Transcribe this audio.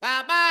Bye bye.